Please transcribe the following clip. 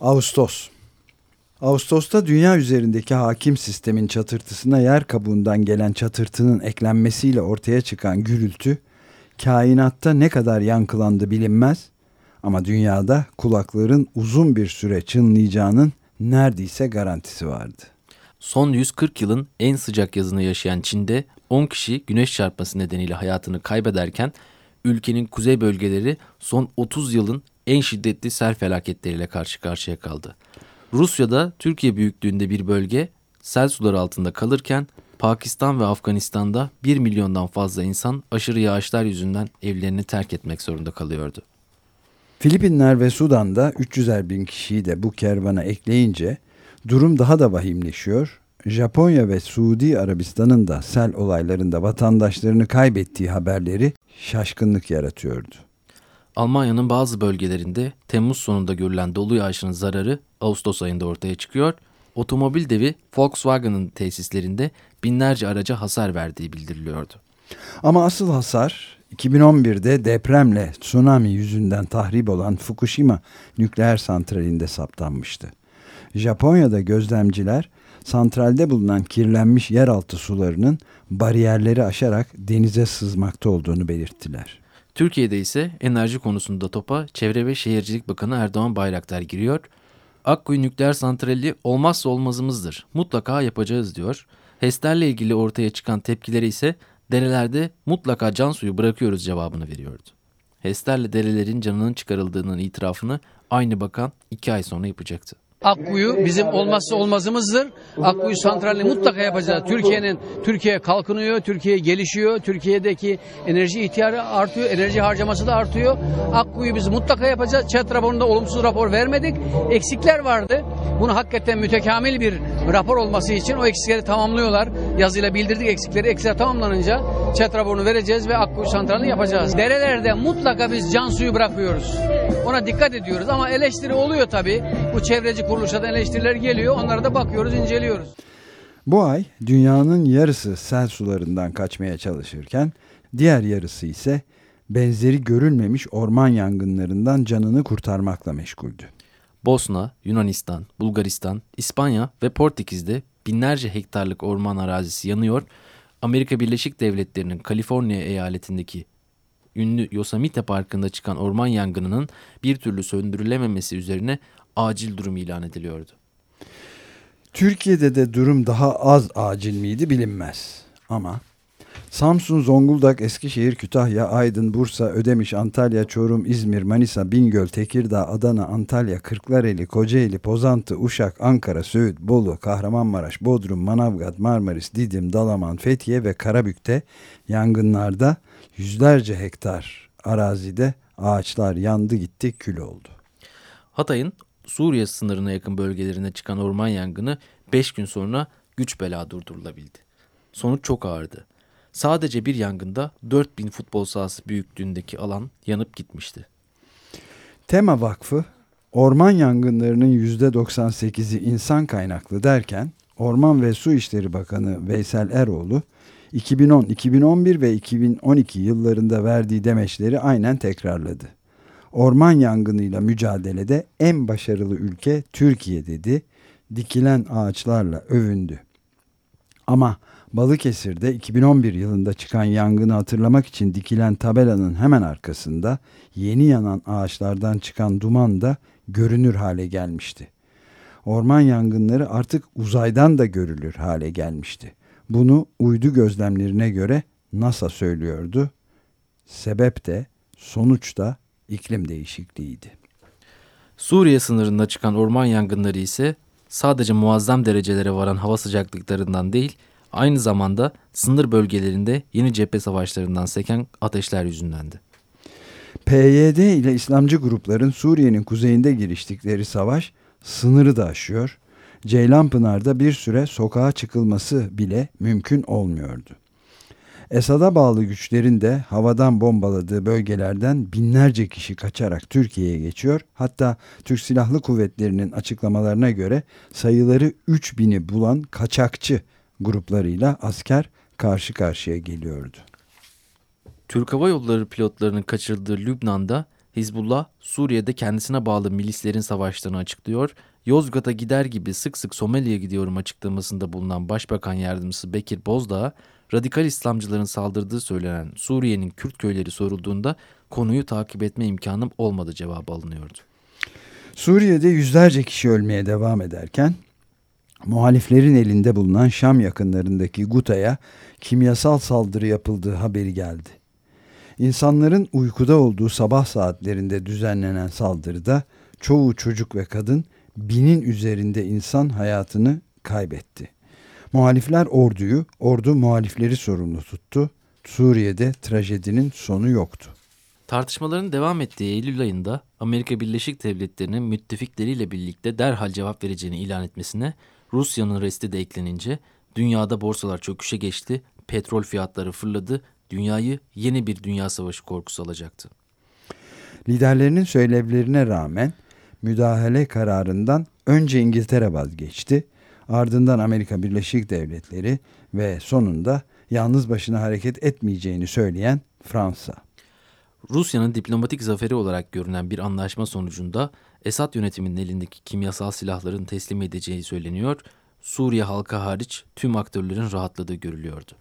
Ağustos. Ağustos'ta dünya üzerindeki hakim sistemin çatırtısına yer kabuğundan gelen çatırtının eklenmesiyle ortaya çıkan gürültü, kainatta ne kadar yankılandı bilinmez ama dünyada kulakların uzun bir süre çınlayacağının neredeyse garantisi vardı. Son 140 yılın en sıcak yazını yaşayan Çin'de 10 kişi güneş çarpması nedeniyle hayatını kaybederken ülkenin kuzey bölgeleri son 30 yılın en şiddetli sel felaketleriyle karşı karşıya kaldı. Rusya'da Türkiye büyüklüğünde bir bölge sel suları altında kalırken Pakistan ve Afganistan'da 1 milyondan fazla insan aşırı yağışlar yüzünden evlerini terk etmek zorunda kalıyordu. Filipinler ve Sudan'da 300'er bin kişiyi de bu kervana ekleyince durum daha da vahimleşiyor. Japonya ve Suudi Arabistan'ın da sel olaylarında vatandaşlarını kaybettiği haberleri şaşkınlık yaratıyordu. Almanya'nın bazı bölgelerinde Temmuz sonunda görülen dolu yağışının zararı Ağustos ayında ortaya çıkıyor. Otomobil devi Volkswagen'ın tesislerinde binlerce araca hasar verdiği bildiriliyordu. Ama asıl hasar 2011'de depremle tsunami yüzünden tahrip olan Fukushima nükleer santralinde saptanmıştı. Japonya'da gözlemciler santralde bulunan kirlenmiş yeraltı sularının bariyerleri aşarak denize sızmakta olduğunu belirttiler. Türkiye'de ise enerji konusunda topa Çevre ve Şehircilik Bakanı Erdoğan Bayraktar giriyor. Akkuyu nükleer santrali olmazsa olmazımızdır. Mutlaka yapacağız diyor. HES'lerle ilgili ortaya çıkan tepkileri ise derelerde mutlaka can suyu bırakıyoruz cevabını veriyordu. HES'lerle derelerin canının çıkarıldığının itirafını aynı bakan iki ay sonra yapacaktı. Akkuyu bizim olmazsa olmazımızdır. Akkuyu santralini mutlaka yapacağız. Türkiye'nin Türkiye kalkınıyor, Türkiye gelişiyor, Türkiye'deki enerji ihtiyacı artıyor, enerji harcaması da artıyor. Akkuyu biz mutlaka yapacağız. Çet raporunda olumsuz rapor vermedik. Eksikler vardı. Bunu hakikaten mütekamil bir rapor olması için o eksikleri tamamlıyorlar. Yazıyla bildirdik eksikleri. Eksikler tamamlanınca çet raporunu vereceğiz ve Akkuyu santralini yapacağız. Derelerde mutlaka biz can suyu bırakıyoruz. Ona dikkat ediyoruz ama eleştiri oluyor tabii. Bu çevreci kuruluşlardan eleştiriler geliyor. Onlara da bakıyoruz, inceliyoruz. Bu ay dünyanın yarısı sel sularından kaçmaya çalışırken diğer yarısı ise benzeri görülmemiş orman yangınlarından canını kurtarmakla meşguldü. Bosna, Yunanistan, Bulgaristan, İspanya ve Portekiz'de binlerce hektarlık orman arazisi yanıyor. Amerika Birleşik Devletleri'nin Kaliforniya eyaletindeki ünlü Yosemite Parkı'nda çıkan orman yangınının bir türlü söndürülememesi üzerine acil durum ilan ediliyordu. Türkiye'de de durum daha az acil miydi bilinmez. Ama Samsun, Zonguldak, Eskişehir, Kütahya, Aydın, Bursa, Ödemiş, Antalya, Çorum, İzmir, Manisa, Bingöl, Tekirdağ, Adana, Antalya, Kırklareli, Kocaeli, Pozantı, Uşak, Ankara, Söğüt, Bolu, Kahramanmaraş, Bodrum, Manavgat, Marmaris, Didim, Dalaman, Fethiye ve Karabük'te yangınlarda yüzlerce hektar arazide ağaçlar yandı gitti kül oldu. Hatay'ın Suriye sınırına yakın bölgelerine çıkan orman yangını 5 gün sonra güç bela durdurulabildi. Sonuç çok ağırdı. Sadece bir yangında 4000 futbol sahası büyüklüğündeki alan yanıp gitmişti. Tema Vakfı orman yangınlarının %98'i insan kaynaklı derken Orman ve Su İşleri Bakanı Veysel Eroğlu 2010, 2011 ve 2012 yıllarında verdiği demeçleri aynen tekrarladı. Orman yangınıyla mücadelede en başarılı ülke Türkiye dedi. Dikilen ağaçlarla övündü. Ama Balıkesir'de 2011 yılında çıkan yangını hatırlamak için dikilen tabelanın hemen arkasında yeni yanan ağaçlardan çıkan duman da görünür hale gelmişti. Orman yangınları artık uzaydan da görülür hale gelmişti. Bunu uydu gözlemlerine göre NASA söylüyordu. Sebep de sonuç da iklim değişikliğiydi. Suriye sınırında çıkan orman yangınları ise sadece muazzam derecelere varan hava sıcaklıklarından değil, aynı zamanda sınır bölgelerinde yeni cephe savaşlarından seken ateşler yüzündendi. PYD ile İslamcı grupların Suriye'nin kuzeyinde giriştikleri savaş sınırı da aşıyor. Ceylanpınar'da bir süre sokağa çıkılması bile mümkün olmuyordu. Esad'a bağlı güçlerin de havadan bombaladığı bölgelerden binlerce kişi kaçarak Türkiye'ye geçiyor. Hatta Türk Silahlı Kuvvetleri'nin açıklamalarına göre sayıları 3000'i bulan kaçakçı gruplarıyla asker karşı karşıya geliyordu. Türk Hava Yolları pilotlarının kaçırıldığı Lübnan'da Hizbullah, Suriye'de kendisine bağlı milislerin savaşlarını açıklıyor. Yozgat'a gider gibi sık sık Somali'ye gidiyorum açıklamasında bulunan Başbakan Yardımcısı Bekir Bozdağ, radikal İslamcıların saldırdığı söylenen Suriye'nin Kürt köyleri sorulduğunda konuyu takip etme imkanım olmadı cevabı alınıyordu. Suriye'de yüzlerce kişi ölmeye devam ederken muhaliflerin elinde bulunan Şam yakınlarındaki Guta'ya kimyasal saldırı yapıldığı haberi geldi. İnsanların uykuda olduğu sabah saatlerinde düzenlenen saldırıda çoğu çocuk ve kadın binin üzerinde insan hayatını kaybetti. Muhalifler orduyu, ordu muhalifleri sorumlu tuttu. Suriye'de trajedinin sonu yoktu. Tartışmaların devam ettiği Eylül ayında Amerika Birleşik Devletleri'nin müttefikleriyle birlikte derhal cevap vereceğini ilan etmesine Rusya'nın resti de eklenince dünyada borsalar çöküşe geçti, petrol fiyatları fırladı, dünyayı yeni bir dünya savaşı korkusu alacaktı. Liderlerinin söylevlerine rağmen müdahale kararından önce İngiltere vazgeçti, ardından Amerika Birleşik Devletleri ve sonunda yalnız başına hareket etmeyeceğini söyleyen Fransa. Rusya'nın diplomatik zaferi olarak görünen bir anlaşma sonucunda Esad yönetiminin elindeki kimyasal silahların teslim edeceği söyleniyor, Suriye halkı hariç tüm aktörlerin rahatladığı görülüyordu.